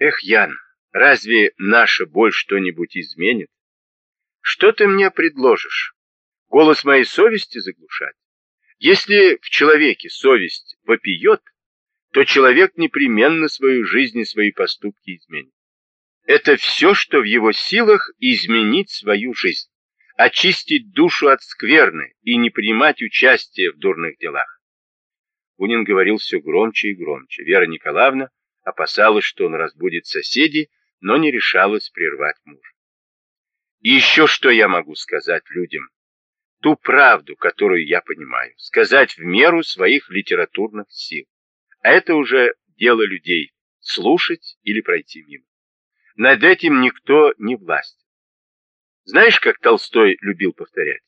Эх, Ян, разве наша боль что-нибудь изменит? Что ты мне предложишь? Голос моей совести заглушать? Если в человеке совесть вопиет, то человек непременно свою жизнь и свои поступки изменит. Это все, что в его силах изменить свою жизнь, очистить душу от скверны и не принимать участие в дурных делах. Бунин говорил все громче и громче. Вера Николаевна опасалась, что он разбудит соседей, но не решалась прервать мужа. И еще что я могу сказать людям? Ту правду, которую я понимаю, сказать в меру своих литературных сил. А это уже дело людей, слушать или пройти мимо. Над этим никто не власть. Знаешь, как Толстой любил повторять?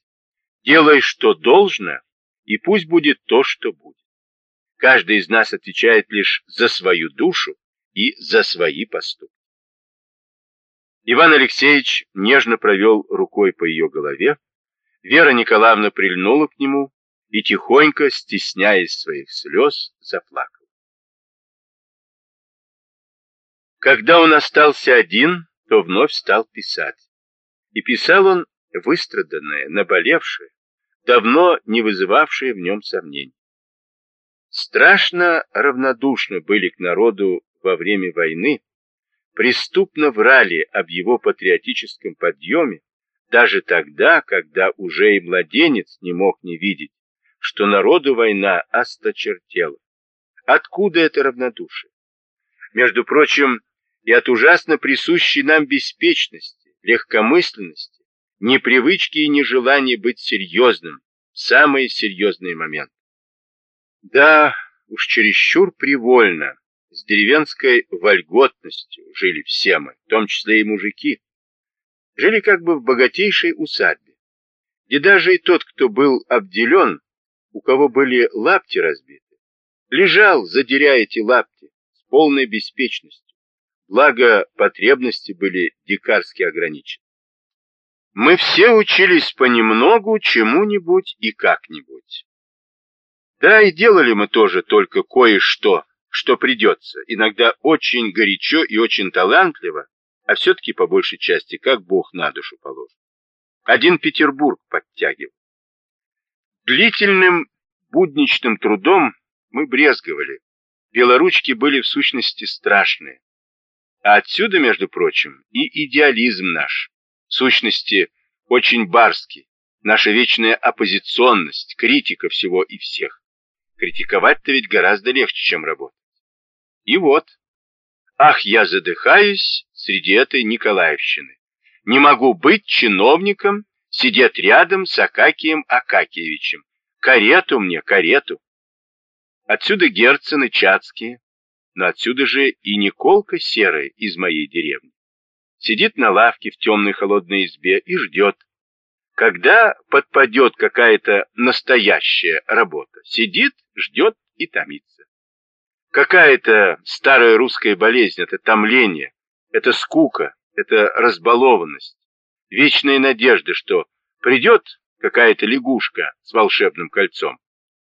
Делай, что должно, и пусть будет то, что будет. Каждый из нас отвечает лишь за свою душу и за свои поступки. Иван Алексеевич нежно провел рукой по ее голове, Вера Николаевна прильнула к нему и тихонько, стесняясь своих слез, заплакала. Когда он остался один, то вновь стал писать. И писал он выстраданное, наболевшее, давно не вызывавшее в нем сомнений. Страшно равнодушны были к народу во время войны, преступно врали об его патриотическом подъеме, даже тогда, когда уже и младенец не мог не видеть, что народу война осточертела. Откуда это равнодушие? Между прочим, и от ужасно присущей нам беспечности, легкомысленности, непривычки и нежелания быть серьезным в самые серьезные моменты. Да, уж чересчур привольно, с деревенской вольготностью жили все мы, в том числе и мужики. Жили как бы в богатейшей усадьбе, где даже и тот, кто был обделен, у кого были лапти разбиты, лежал, задеря эти лапти, с полной беспечностью благо потребности были дикарски ограничены. Мы все учились понемногу чему-нибудь и как-нибудь. Да, и делали мы тоже только кое-что, что придется, иногда очень горячо и очень талантливо, а все-таки по большей части, как Бог на душу положит. Один Петербург подтягивал. Длительным будничным трудом мы брезговали. Белоручки были в сущности страшные. А отсюда, между прочим, и идеализм наш, в сущности, очень барский, наша вечная оппозиционность, критика всего и всех. Критиковать-то ведь гораздо легче, чем работать. И вот, ах, я задыхаюсь среди этой Николаевщины. Не могу быть чиновником, сидеть рядом с Акакием Акакиевичем. Карету мне, карету. Отсюда Герцены, Чацкие, но отсюда же и Николка Серый из моей деревни. Сидит на лавке в темной холодной избе и ждет, когда подпадет какая-то настоящая работа. Сидит, ждет и томится. Какая-то старая русская болезнь, это томление, это скука, это разбалованность, вечная надежда, что придет какая-то лягушка с волшебным кольцом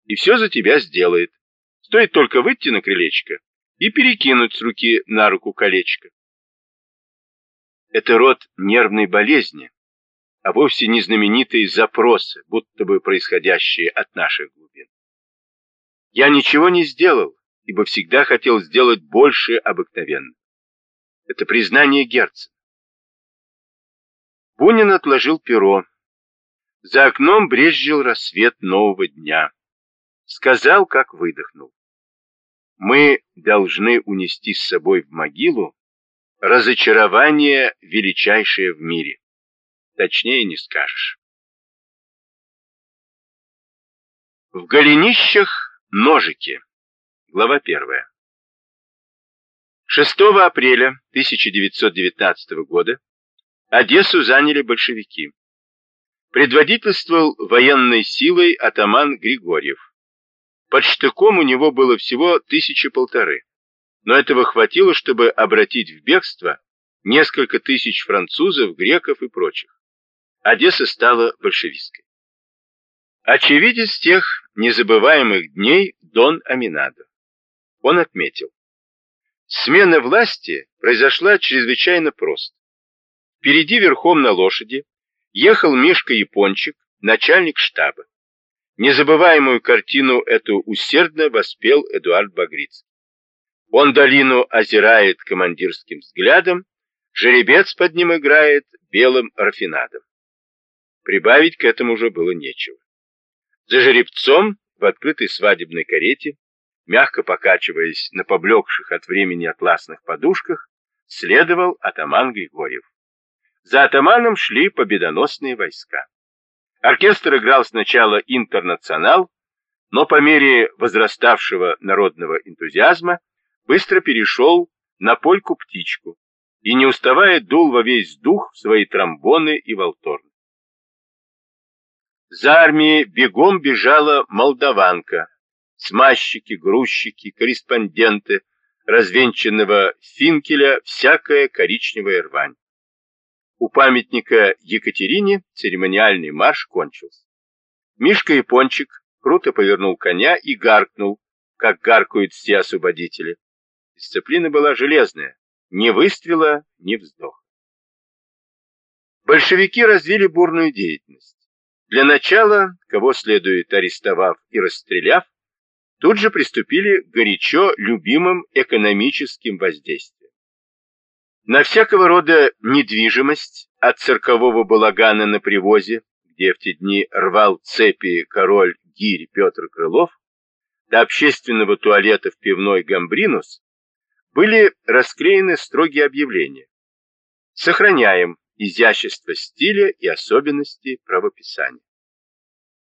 и все за тебя сделает. Стоит только выйти на крылечко, и перекинуть с руки на руку колечко. Это род нервной болезни, а вовсе не знаменитые запросы, будто бы происходящие от наших глубин. Я ничего не сделал, ибо всегда хотел сделать больше обыкновенно. Это признание Герцена. Бунин отложил перо. За окном брезжил рассвет нового дня. Сказал, как выдохнул мы должны унести с собой в могилу разочарование величайшее в мире. Точнее не скажешь. В голенищах ножики. Глава первая. 6 апреля 1919 года Одессу заняли большевики. Предводительствовал военной силой атаман Григорьев. Под штыком у него было всего тысячи полторы, но этого хватило, чтобы обратить в бегство несколько тысяч французов, греков и прочих. Одесса стала большевистской. Очевидец тех незабываемых дней Дон Аминадо. Он отметил, Смена власти произошла чрезвычайно просто. Впереди верхом на лошади ехал Мишка Япончик, начальник штаба. Незабываемую картину эту усердно воспел Эдуард Багрицкий. Он долину озирает командирским взглядом, жеребец под ним играет белым рафинадом. Прибавить к этому уже было нечего. За жеребцом в открытой свадебной карете мягко покачиваясь на поблекших от времени атласных подушках, следовал атаман Григорьев. За атаманом шли победоносные войска. Оркестр играл сначала «Интернационал», но по мере возраставшего народного энтузиазма быстро перешел на польку-птичку и, не уставая, дул во весь дух в свои тромбоны и волторны. За армией бегом бежала молдаванка, смазчики, грузчики, корреспонденты, развенчанного финкеля всякая коричневая рвань. У памятника Екатерине церемониальный марш кончился. Мишка Япончик круто повернул коня и гаркнул, как гаркают все освободители. Дисциплина была железная, ни выстрела, ни вздоха. Большевики развили бурную деятельность. Для начала, кого следует арестовав и расстреляв, тут же приступили к горячо любимым экономическим воздействиям. На всякого рода недвижимость, от циркового балагана на привозе, где в те дни рвал цепи король гирь Петр Крылов, до общественного туалета в пивной «Гамбринус», были расклеены строгие объявления. Сохраняем изящество стиля и особенности правописания.